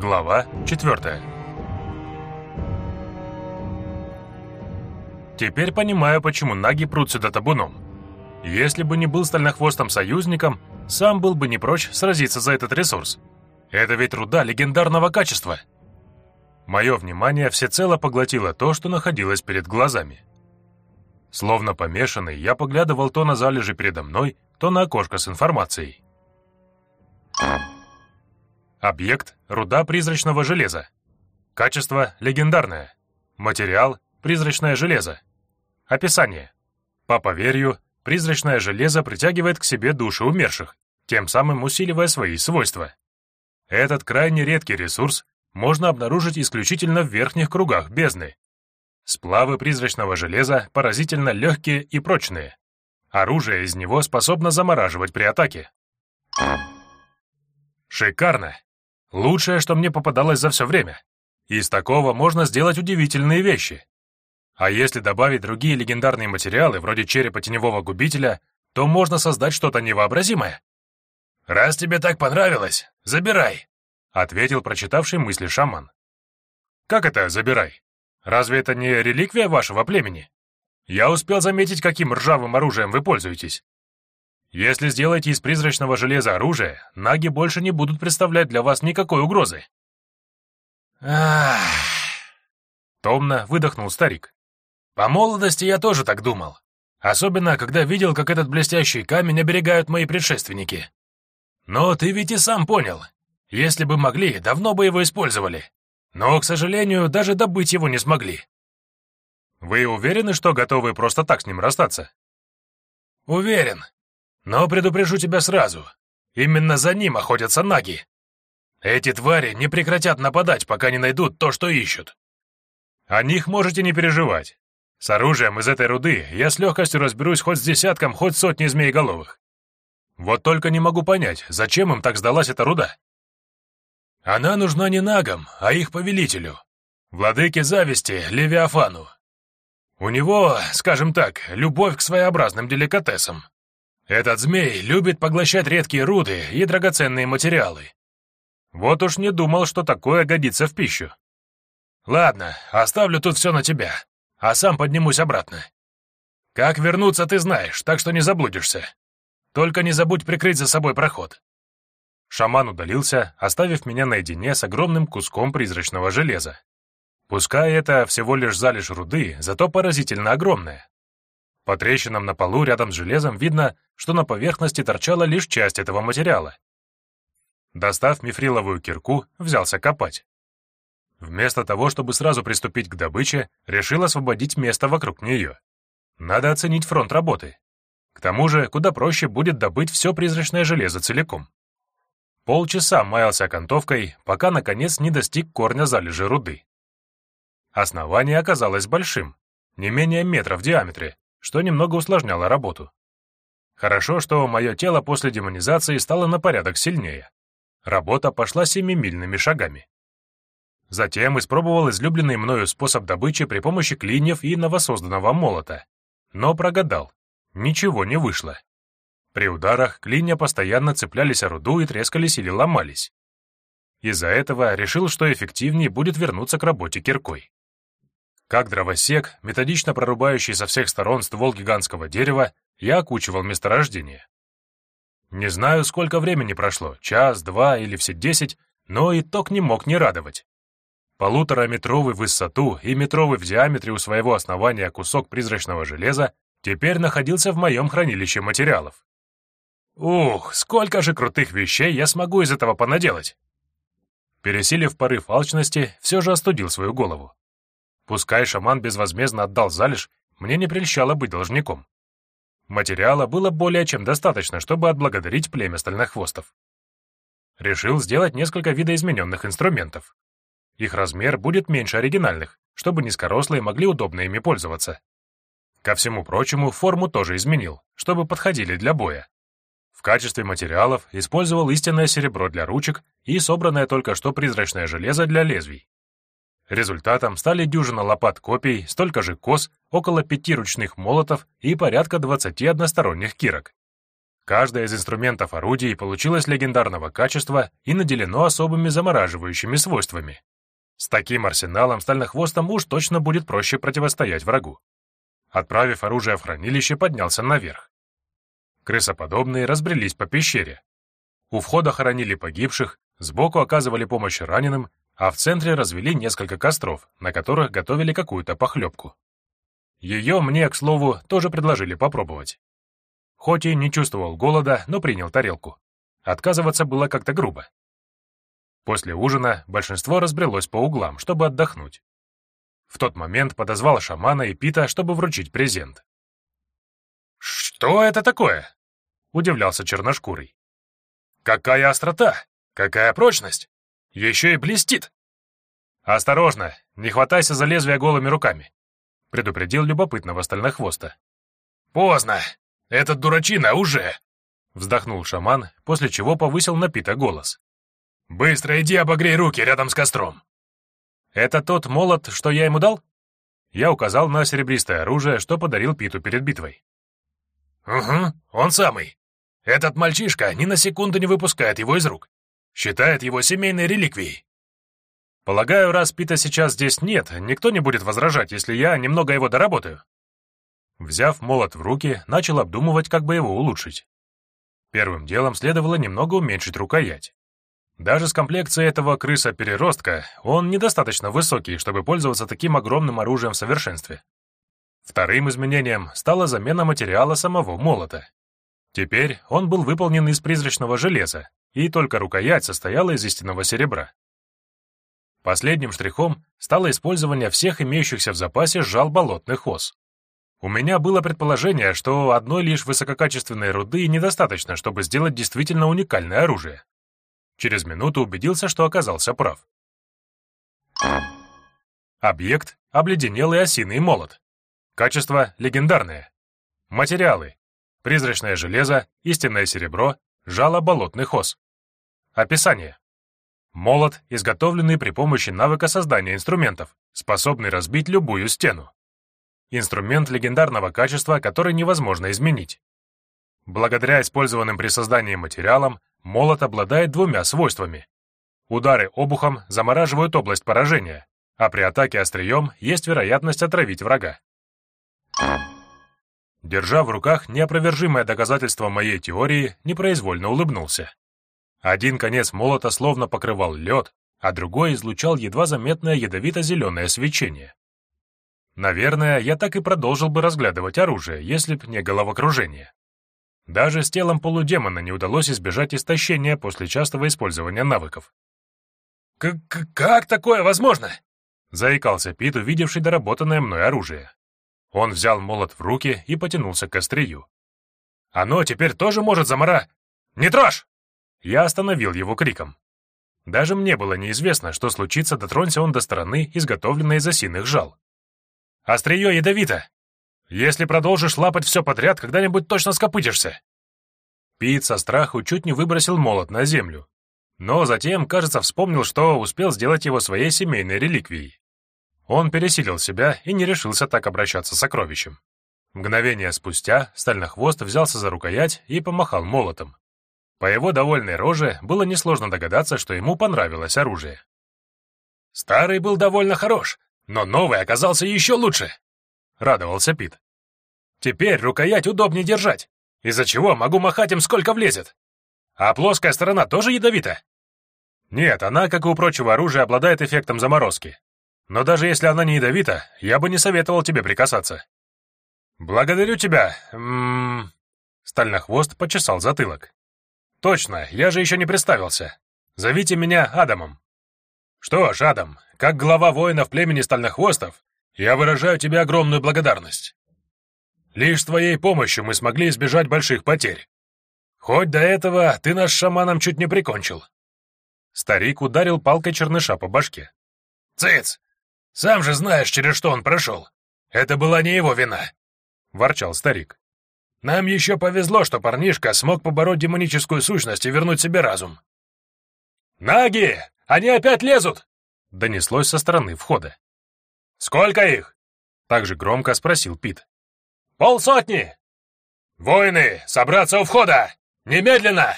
Глава 4 Теперь понимаю, почему наги прут сюда табуном. Если бы не был стальнохвостым союзником, сам был бы не прочь сразиться за этот ресурс. Это ведь руда легендарного качества. Мое внимание всецело поглотило то, что находилось перед глазами. Словно помешанный, я поглядывал то на залежи передо мной, то на окошко с информацией. Объект – руда призрачного железа. Качество – легендарное. Материал – призрачное железо. Описание. По поверью, призрачное железо притягивает к себе души умерших, тем самым усиливая свои свойства. Этот крайне редкий ресурс можно обнаружить исключительно в верхних кругах бездны. Сплавы призрачного железа поразительно легкие и прочные. Оружие из него способно замораживать при атаке. Шикарно! Лучшее, что мне попадалось за все время. Из такого можно сделать удивительные вещи. А если добавить другие легендарные материалы, вроде черепа теневого губителя, то можно создать что-то невообразимое. «Раз тебе так понравилось, забирай», — ответил прочитавший мысли шаман. «Как это «забирай»? Разве это не реликвия вашего племени? Я успел заметить, каким ржавым оружием вы пользуетесь. Если сделаете из призрачного железа оружие, наги больше не будут представлять для вас никакой угрозы». «Ах...» Томно выдохнул старик. «По молодости я тоже так думал. Особенно, когда видел, как этот блестящий камень оберегают мои предшественники. Но ты ведь и сам понял. Если бы могли, давно бы его использовали. Но, к сожалению, даже добыть его не смогли. Вы уверены, что готовы просто так с ним расстаться? Уверен. Но предупрежу тебя сразу. Именно за ним охотятся наги. Эти твари не прекратят нападать, пока не найдут то, что ищут. О них можете не переживать. С оружием из этой руды я с легкостью разберусь хоть с десятком, хоть сотней змееголовых. Вот только не могу понять, зачем им так сдалась эта руда? Она нужна не нагам, а их повелителю, владыке зависти Левиафану. У него, скажем так, любовь к своеобразным деликатесам. Этот змей любит поглощать редкие руды и драгоценные материалы. Вот уж не думал, что такое годится в пищу. Ладно, оставлю тут все на тебя, а сам поднимусь обратно. Как вернуться, ты знаешь, так что не заблудишься. Только не забудь прикрыть за собой проход». Шаман удалился, оставив меня наедине с огромным куском призрачного железа. Пускай это всего лишь залежь руды, зато поразительно огромная. По трещинам на полу рядом с железом видно, что на поверхности торчала лишь часть этого материала. Достав мифриловую кирку, взялся копать. Вместо того, чтобы сразу приступить к добыче, решил освободить место вокруг нее. Надо оценить фронт работы. К тому же, куда проще будет добыть все призрачное железо целиком. Полчаса маялся окантовкой, пока, наконец, не достиг корня залежи руды. Основание оказалось большим, не менее метра в диаметре, что немного усложняло работу. Хорошо, что мое тело после демонизации стало на порядок сильнее. Работа пошла семимильными шагами. Затем испробовал излюбленный мною способ добычи при помощи клиньев и новосозданного молота. Но прогадал. Ничего не вышло. При ударах клинья постоянно цеплялись о руду и трескались или ломались. Из-за этого решил, что эффективнее будет вернуться к работе киркой. Как дровосек, методично прорубающий со всех сторон ствол гигантского дерева, я окучивал месторождение. Не знаю, сколько времени прошло, час, два или все десять, но итог не мог не радовать. Полутораметровый в высоту и метровый в диаметре у своего основания кусок призрачного железа теперь находился в моем хранилище материалов. Ух, сколько же крутых вещей я смогу из этого понаделать! Пересилив порыв алчности, все же остудил свою голову. Пускай шаман безвозмездно отдал залежь, мне не прельщало быть должником. Материала было более чем достаточно, чтобы отблагодарить племя стальнохвостов. Решил сделать несколько видоизмененных инструментов. Их размер будет меньше оригинальных, чтобы низкорослые могли удобно ими пользоваться. Ко всему прочему, форму тоже изменил, чтобы подходили для боя. В качестве материалов использовал истинное серебро для ручек и собранное только что призрачное железо для лезвий. Результатом стали дюжина лопат копий, столько же кос, около пяти ручных молотов и порядка двадцати односторонних кирок. Каждое из инструментов орудий получилось легендарного качества и наделено особыми замораживающими свойствами. С таким арсеналом стальнохвостом уж точно будет проще противостоять врагу. Отправив оружие в хранилище, поднялся наверх. Крысоподобные разбрелись по пещере. У входа хоронили погибших, сбоку оказывали помощь раненым, а в центре развели несколько костров, на которых готовили какую-то похлебку. Ее мне, к слову, тоже предложили попробовать. Хоть и не чувствовал голода, но принял тарелку. Отказываться было как-то грубо. После ужина большинство разбрелось по углам, чтобы отдохнуть. В тот момент подозвал шамана и Пита, чтобы вручить презент. «Что это такое?» — удивлялся черношкурый. «Какая острота! Какая прочность! Еще и блестит!» «Осторожно, не хватайся за лезвие голыми руками», — предупредил любопытного стальнохвоста. «Поздно! Этот дурачина уже!» — вздохнул шаман, после чего повысил на Пита голос. «Быстро иди обогрей руки рядом с костром!» «Это тот молот, что я ему дал?» Я указал на серебристое оружие, что подарил Питу перед битвой. «Угу, он самый. Этот мальчишка ни на секунду не выпускает его из рук. Считает его семейной реликвией». «Полагаю, раз Пита сейчас здесь нет, никто не будет возражать, если я немного его доработаю». Взяв молот в руки, начал обдумывать, как бы его улучшить. Первым делом следовало немного уменьшить рукоять. Даже с комплекцией этого крыса-переростка он недостаточно высокий, чтобы пользоваться таким огромным оружием в совершенстве. Вторым изменением стала замена материала самого молота. Теперь он был выполнен из призрачного железа, и только рукоять состояла из истинного серебра. Последним штрихом стало использование всех имеющихся в запасе жал болотных ос. У меня было предположение, что одной лишь высококачественной руды недостаточно, чтобы сделать действительно уникальное оружие. Через минуту убедился, что оказался прав. Объект — обледенелый осиный молот. Качество — легендарное. Материалы — призрачное железо, истинное серебро, жало болотных ос. Описание. Молот, изготовленный при помощи навыка создания инструментов, способный разбить любую стену. Инструмент легендарного качества, который невозможно изменить. Благодаря использованным при создании материалам, молот обладает двумя свойствами. Удары обухом замораживают область поражения, а при атаке острием есть вероятность отравить врага. Держа в руках неопровержимое доказательство моей теории, непроизвольно улыбнулся. Один конец молота словно покрывал лед, а другой излучал едва заметное ядовито-зеленое свечение. Наверное, я так и продолжил бы разглядывать оружие, если б не головокружение. Даже с телом полудемона не удалось избежать истощения после частого использования навыков. К -к «Как такое возможно?» — заикался Пит, увидевший доработанное мной оружие. Он взял молот в руки и потянулся к острию. «Оно теперь тоже может замора... Не трожь!» Я остановил его криком. Даже мне было неизвестно, что случится, дотронься он до стороны, изготовленной из осиных жал. «Острие ядовито! Если продолжишь лапать все подряд, когда-нибудь точно скопытишься. Пит со страху чуть не выбросил молот на землю. Но затем, кажется, вспомнил, что успел сделать его своей семейной реликвией. Он пересилил себя и не решился так обращаться с сокровищем. Мгновение спустя Стальнохвост взялся за рукоять и помахал молотом. По его довольной роже было несложно догадаться, что ему понравилось оружие. «Старый был довольно хорош, но новый оказался еще лучше!» — радовался Пит. «Теперь рукоять удобнее держать, из-за чего могу махать им сколько влезет. А плоская сторона тоже ядовита?» «Нет, она, как и у прочего оружия, обладает эффектом заморозки. Но даже если она не ядовита, я бы не советовал тебе прикасаться». «Благодарю тебя, м Стальнохвост почесал затылок. «Точно, я же еще не представился. Зовите меня Адамом». «Что ж, Адам, как глава воинов племени Стальнохвостов, я выражаю тебе огромную благодарность. Лишь с твоей помощью мы смогли избежать больших потерь. Хоть до этого ты нас шаманом чуть не прикончил». Старик ударил палкой черныша по башке. «Цыц! Сам же знаешь, через что он прошел. Это была не его вина», — ворчал старик. «Нам еще повезло, что парнишка смог побороть демоническую сущность и вернуть себе разум». «Наги! Они опять лезут!» — донеслось со стороны входа. «Сколько их?» — также громко спросил Пит. «Полсотни!» «Воины, собраться у входа!» Немедленно!»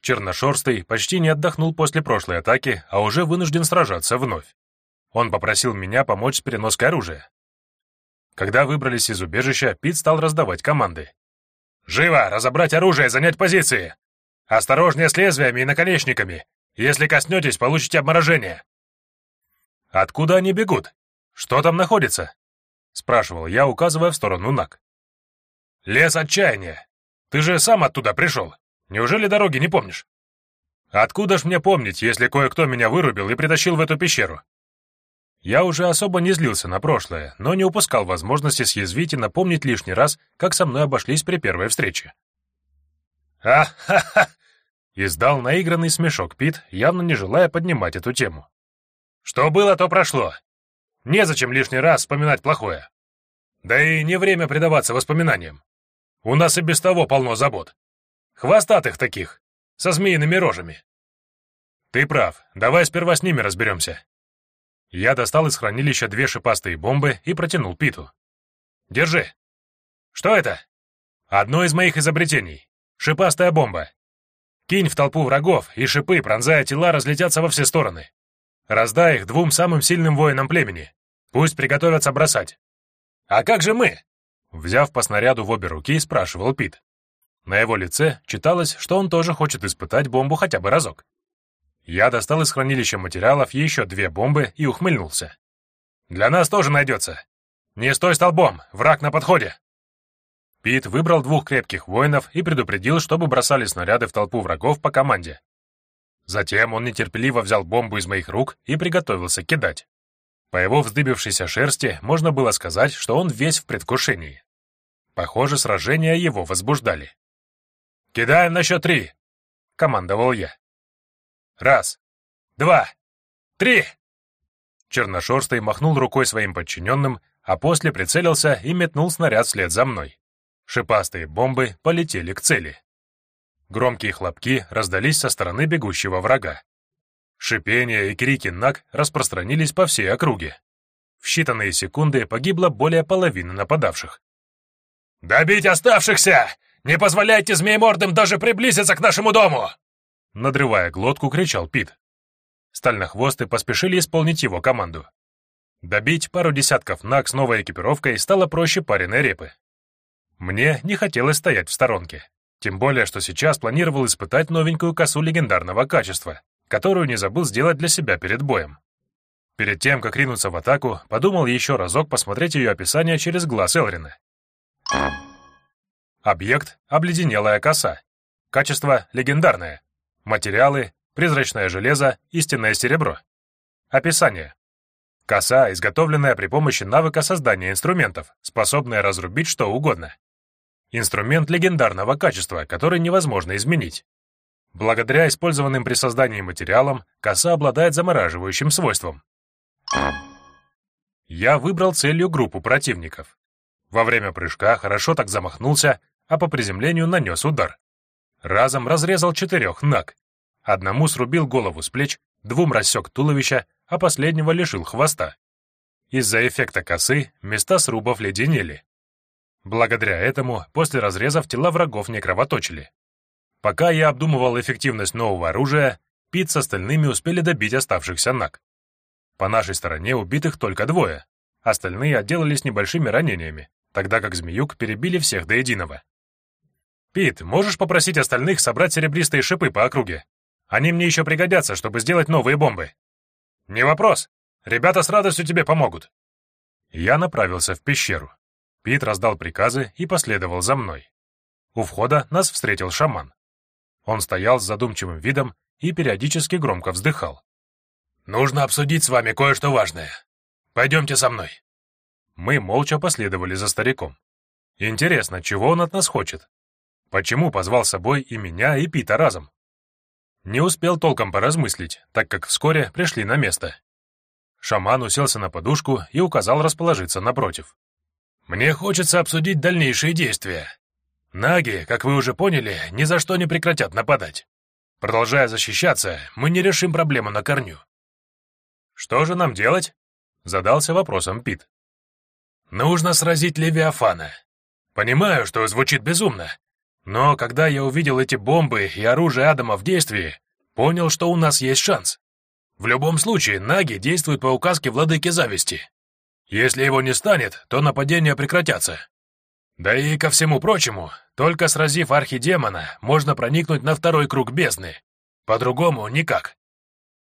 Черношорстый почти не отдохнул после прошлой атаки, а уже вынужден сражаться вновь. Он попросил меня помочь с переноской оружия. Когда выбрались из убежища, Пит стал раздавать команды. «Живо! Разобрать оружие, занять позиции! Осторожнее с лезвиями и наконечниками! Если коснетесь, получите обморожение!» «Откуда они бегут? Что там находится?» — спрашивал я, указывая в сторону Нак. «Лес отчаяния! Ты же сам оттуда пришел! Неужели дороги не помнишь?» «Откуда ж мне помнить, если кое-кто меня вырубил и притащил в эту пещеру?» Я уже особо не злился на прошлое, но не упускал возможности съязвить и напомнить лишний раз, как со мной обошлись при первой встрече. «А-ха-ха!» — издал наигранный смешок Пит, явно не желая поднимать эту тему. «Что было, то прошло. Незачем лишний раз вспоминать плохое. Да и не время предаваться воспоминаниям. У нас и без того полно забот. Хвостатых таких, со змеиными рожами. Ты прав, давай сперва с ними разберемся. Я достал из хранилища две шипастые бомбы и протянул Питу. Держи. Что это? Одно из моих изобретений. Шипастая бомба. Кинь в толпу врагов, и шипы, пронзая тела, разлетятся во все стороны. Раздай их двум самым сильным воинам племени. Пусть приготовятся бросать. А как же мы? Взяв по снаряду в обе руки, спрашивал Пит. На его лице читалось, что он тоже хочет испытать бомбу хотя бы разок. Я достал из хранилища материалов еще две бомбы и ухмыльнулся. «Для нас тоже найдется. Не стой столбом, враг на подходе!» Пит выбрал двух крепких воинов и предупредил, чтобы бросали снаряды в толпу врагов по команде. Затем он нетерпеливо взял бомбу из моих рук и приготовился кидать. По его вздыбившейся шерсти можно было сказать, что он весь в предвкушении. Похоже, сражения его возбуждали. «Кидаем на счет три!» — командовал я. «Раз, два, три!» Черношерстый махнул рукой своим подчиненным, а после прицелился и метнул снаряд вслед за мной. Шипастые бомбы полетели к цели. Громкие хлопки раздались со стороны бегущего врага. Шипение и крики наг распространились по всей округе. В считанные секунды погибло более половины нападавших. «Добить оставшихся! Не позволяйте змеемордым даже приблизиться к нашему дому!» Надрывая глотку, кричал Пит. Стальнохвосты поспешили исполнить его команду. Добить пару десятков наг с новой экипировкой стало проще пареной репы. Мне не хотелось стоять в сторонке. Тем более, что сейчас планировал испытать новенькую косу легендарного качества, которую не забыл сделать для себя перед боем. Перед тем, как ринуться в атаку, подумал еще разок посмотреть ее описание через глаз Элрина. Объект — обледенелая коса. Качество — легендарное. Материалы — призрачное железо, истинное серебро. Описание. Коса, изготовленная при помощи навыка создания инструментов, способная разрубить что угодно. Инструмент легендарного качества, который невозможно изменить. Благодаря использованным при создании материалам, коса обладает замораживающим свойством. Я выбрал целью группу противников. Во время прыжка хорошо так замахнулся, а по приземлению нанес удар. Разом разрезал четырех наг. Одному срубил голову с плеч, двум рассек туловище, а последнего лишил хвоста. Из-за эффекта косы места срубов леденели. Благодаря этому после разрезов тела врагов не кровоточили. Пока я обдумывал эффективность нового оружия, Пит с остальными успели добить оставшихся наг. По нашей стороне убитых только двое, остальные отделались небольшими ранениями, тогда как змеюк перебили всех до единого. «Пит, можешь попросить остальных собрать серебристые шипы по округе? Они мне еще пригодятся, чтобы сделать новые бомбы». «Не вопрос. Ребята с радостью тебе помогут». Я направился в пещеру. Пит раздал приказы и последовал за мной. У входа нас встретил шаман. Он стоял с задумчивым видом и периодически громко вздыхал. «Нужно обсудить с вами кое-что важное. Пойдемте со мной». Мы молча последовали за стариком. Интересно, чего он от нас хочет? Почему позвал с собой и меня, и Пита разом? Не успел толком поразмыслить, так как вскоре пришли на место. Шаман уселся на подушку и указал расположиться напротив. «Мне хочется обсудить дальнейшие действия. Наги, как вы уже поняли, ни за что не прекратят нападать. Продолжая защищаться, мы не решим проблему на корню. Что же нам делать? Задался вопросом Пит. Нужно сразить Левиафана. Понимаю, что звучит безумно, Но когда я увидел эти бомбы и оружие Адама в действии, понял, что у нас есть шанс. В любом случае, наги действуют по указке владыки зависти. Если его не станет, то нападения прекратятся. Да и ко всему прочему, только сразив архидемона, можно проникнуть на второй круг бездны. По-другому никак.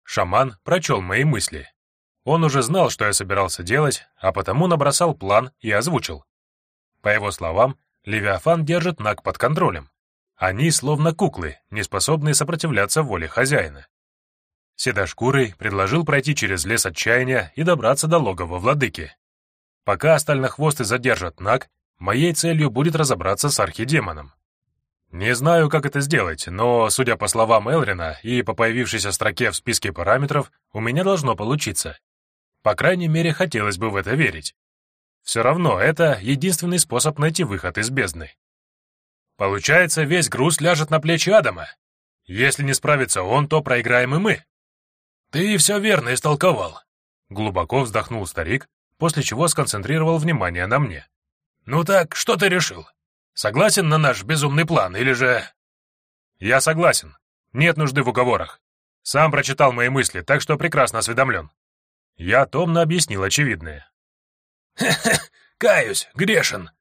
Шаман прочел мои мысли. Он уже знал, что я собирался делать, а потому набросал план и озвучил. По его словам, Левиафан держит Наг под контролем. Они словно куклы, не способные сопротивляться воле хозяина. Седошкурый предложил пройти через лес отчаяния и добраться до логова владыки. Пока остальнохвосты задержат Наг, моей целью будет разобраться с архидемоном. Не знаю, как это сделать, но, судя по словам Элрина и по появившейся строке в списке параметров, у меня должно получиться. По крайней мере, хотелось бы в это верить. Все равно это единственный способ найти выход из бездны. Получается, весь груз ляжет на плечи Адама. Если не справится он, то проиграем и мы. «Ты все верно истолковал», — глубоко вздохнул старик, после чего сконцентрировал внимание на мне. «Ну так, что ты решил? Согласен на наш безумный план, или же...» «Я согласен. Нет нужды в уговорах. Сам прочитал мои мысли, так что прекрасно осведомлен». Я томно объяснил очевидное. «Хе-хе, каюсь, грешен.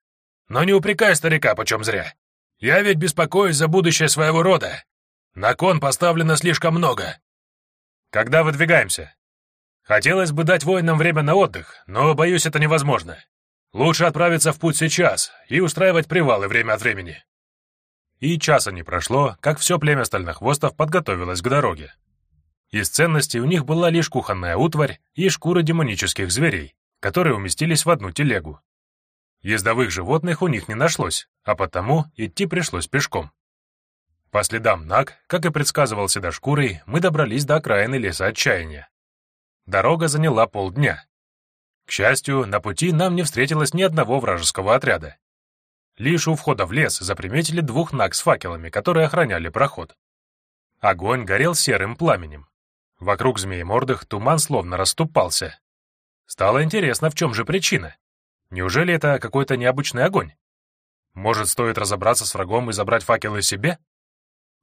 Но не упрекай старика почем зря. Я ведь беспокоюсь за будущее своего рода. На кон поставлено слишком много. Когда выдвигаемся? Хотелось бы дать воинам время на отдых, но, боюсь, это невозможно. Лучше отправиться в путь сейчас и устраивать привалы время от времени. И часа не прошло, как все племя стальнохвостов подготовилось к дороге. Из ценностей у них была лишь кухонная утварь и шкуры демонических зверей, которые уместились в одну телегу. Ездовых животных у них не нашлось, а потому идти пришлось пешком. По следам Наг, как и предсказывал Седошкурый, мы добрались до окраины леса отчаяния. Дорога заняла полдня. К счастью, на пути нам не встретилось ни одного вражеского отряда. Лишь у входа в лес заприметили двух Наг с факелами, которые охраняли проход. Огонь горел серым пламенем. Вокруг змеи-мордых туман словно расступался. Стало интересно, в чем же причина. Неужели это какой-то необычный огонь? Может, стоит разобраться с врагом и забрать факелы себе?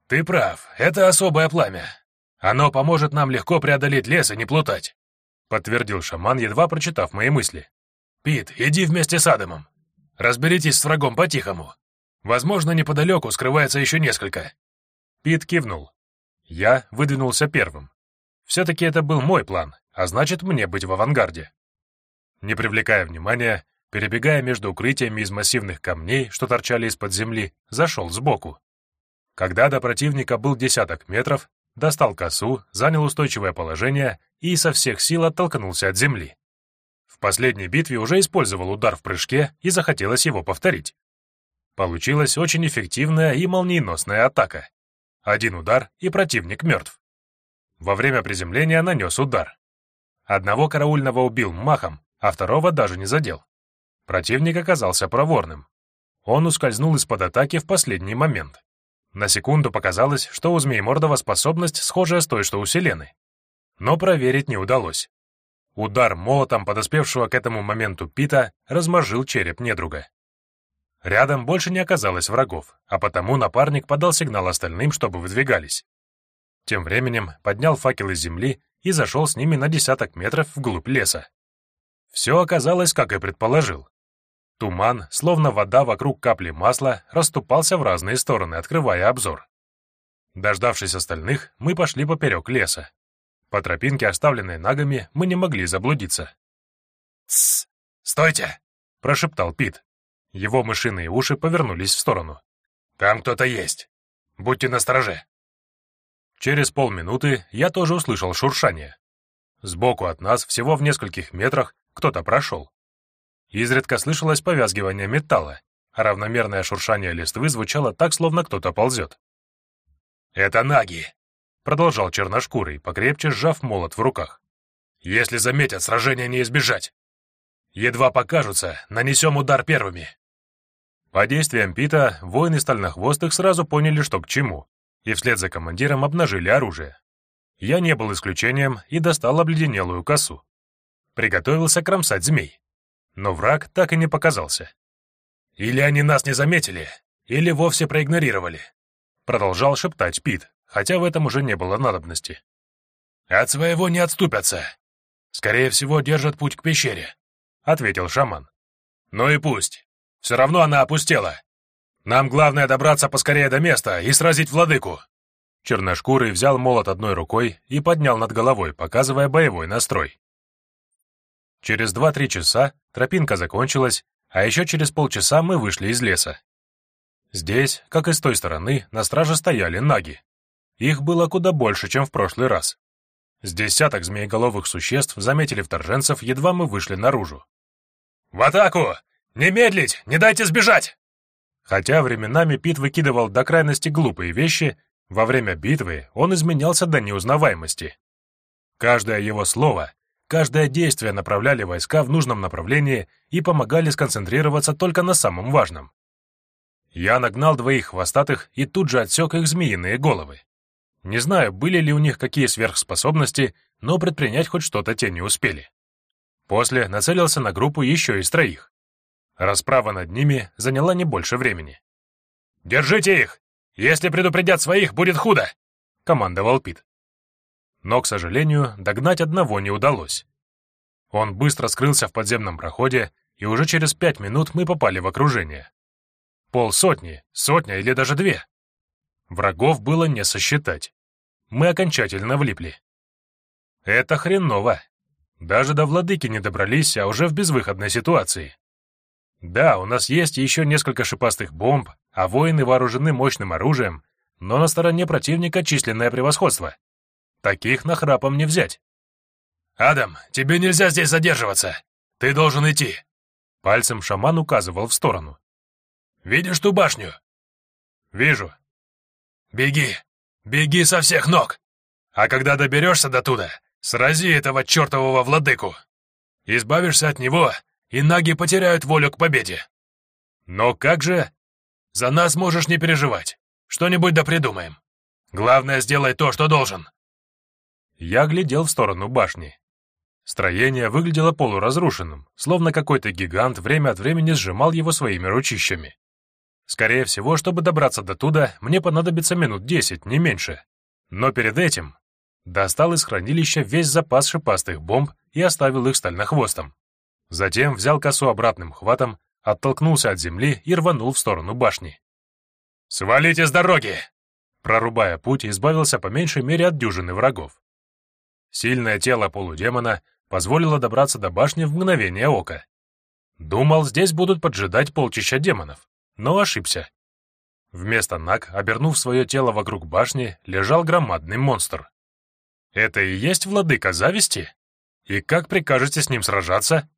«Ты прав, это особое пламя. Оно поможет нам легко преодолеть лес и не плутать», — подтвердил шаман, едва прочитав мои мысли. «Пит, иди вместе с Адамом. Разберитесь с врагом по-тихому. Возможно, неподалеку скрывается еще несколько». Пит кивнул. Я выдвинулся первым. Все-таки это был мой план, а значит, мне быть в авангарде. Не привлекая внимания, перебегая между укрытиями из массивных камней, что торчали из-под земли, зашел сбоку. Когда до противника был десяток метров, достал косу, занял устойчивое положение и со всех сил оттолкнулся от земли. В последней битве уже использовал удар в прыжке и захотелось его повторить. Получилась очень эффективная и молниеносная атака. Один удар, и противник мертв. Во время приземления нанес удар. Одного караульного убил махом, а второго даже не задел. Противник оказался проворным. Он ускользнул из-под атаки в последний момент. На секунду показалось, что у Змеемордова способность схожая с той, что у Селены. Но проверить не удалось. Удар молотом подоспевшего к этому моменту Пита разморжил череп недруга. Рядом больше не оказалось врагов, а потому напарник подал сигнал остальным, чтобы выдвигались. Тем временем поднял факел из земли и зашел с ними на десяток метров вглубь леса. Все оказалось, как и предположил. Туман, словно вода вокруг капли масла, расступался в разные стороны, открывая обзор. Дождавшись остальных, мы пошли поперек леса. По тропинке, оставленной нагами, мы не могли заблудиться. «Тссс! Стойте!» — прошептал Пит. Его мышиные уши повернулись в сторону. «Там кто-то есть. Будьте настороже». Через полминуты я тоже услышал шуршание. Сбоку от нас, всего в нескольких метрах, кто-то прошел. Изредка слышалось повязгивание металла, а равномерное шуршание листвы звучало так, словно кто-то ползет. «Это наги!» — продолжал черношкурый, покрепче сжав молот в руках. «Если заметят, сражения не избежать. Едва покажутся, нанесем удар первыми». По действиям Пита, воины стальнохвостых сразу поняли, что к чему, и вслед за командиром обнажили оружие. Я не был исключением и достал обледенелую косу. Приготовился кромсать змей но враг так и не показался. «Или они нас не заметили, или вовсе проигнорировали», — продолжал шептать Пит, хотя в этом уже не было надобности. «От своего не отступятся. Скорее всего, держат путь к пещере», — ответил шаман. «Ну и пусть. Все равно она опустела. Нам главное добраться поскорее до места и сразить владыку». Черношкурый взял молот одной рукой и поднял над головой, показывая боевой настрой. Через два-три часа тропинка закончилась, а еще через полчаса мы вышли из леса. Здесь, как и с той стороны, на страже стояли наги. Их было куда больше, чем в прошлый раз. С десяток змееголовых существ заметили вторженцев, едва мы вышли наружу. «В атаку! Не медлить! Не дайте сбежать!» Хотя временами Пит выкидывал до крайности глупые вещи, во время битвы он изменялся до неузнаваемости. Каждое его слово, каждое действие направляли войска в нужном направлении и помогали сконцентрироваться только на самом важном. Я нагнал двоих хвостатых и тут же отсек их змеиные головы. Не знаю, были ли у них какие сверхспособности, но предпринять хоть что-то те не успели. После нацелился на группу еще из троих. Расправа над ними заняла не больше времени. «Держите их! Если предупредят своих, будет худо!» — командовал Пит. Но, к сожалению, догнать одного не удалось. Он быстро скрылся в подземном проходе, и уже через пять минут мы попали в окружение. Полсотни, сотня или даже две. Врагов было не сосчитать. Мы окончательно влипли. Это хреново. Даже до владыки не добрались, а уже в безвыходной ситуации. Да, у нас есть еще несколько шипастых бомб, а воины вооружены мощным оружием, но на стороне противника численное превосходство. Таких нахрапом не взять. «Адам, тебе нельзя здесь задерживаться. Ты должен идти». Пальцем шаман указывал в сторону. «Видишь ту башню?» «Вижу». «Беги! Беги со всех ног! А когда доберешься до туда, срази этого чертового владыку! Избавишься от него, и наги потеряют волю к победе. Но как же? За нас можешь не переживать. Что-нибудь да придумаем. Главное, сделай то, что должен. Я глядел в сторону башни. Строение выглядело полуразрушенным, словно какой-то гигант время от времени сжимал его своими ручищами. Скорее всего, чтобы добраться до туда, мне понадобится минут десять, не меньше. Но перед этим достал из хранилища весь запас шипастых бомб и оставил их стальнохвостом. Затем взял косу обратным хватом, оттолкнулся от земли и рванул в сторону башни. «Свалите с дороги!» Прорубая путь, избавился по меньшей мере от дюжины врагов. Сильное тело полудемона позволило добраться до башни в мгновение ока. Думал, здесь будут поджидать полчища демонов, но ошибся. Вместо наг, обернув свое тело вокруг башни, лежал громадный монстр. Это и есть владыка зависти? И как прикажете с ним сражаться?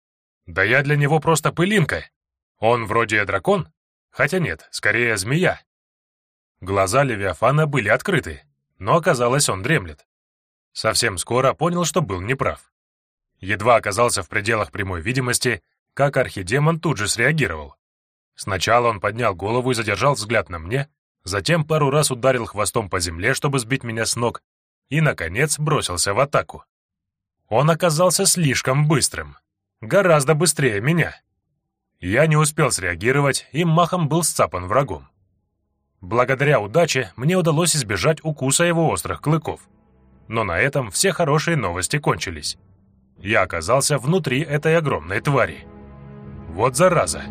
Да я для него просто пылинка. Он вроде дракон, хотя нет, скорее змея. Глаза Левиафана были открыты, но оказалось, он дремлет. Совсем скоро понял, что был неправ. Едва оказался в пределах прямой видимости, как архидемон тут же среагировал. Сначала он поднял голову и задержал взгляд на мне, затем пару раз ударил хвостом по земле, чтобы сбить меня с ног, и, наконец, бросился в атаку. Он оказался слишком быстрым. Гораздо быстрее меня. Я не успел среагировать и махом был сцапан врагом. Благодаря удаче мне удалось избежать укуса его острых клыков. Но на этом все хорошие новости кончились. Я оказался внутри этой огромной твари. Вот зараза!